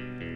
Mm-hmm.